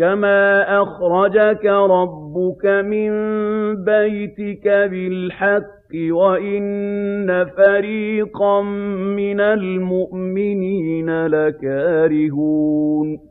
كَمَا أَخْرَجَكَ رَبُّكَ مِن بَيْتِكَ بِالْحَقِّ وَإِنَّ فَرِيقًا مِّنَ الْمُؤْمِنِينَ لَكَارِهُونَ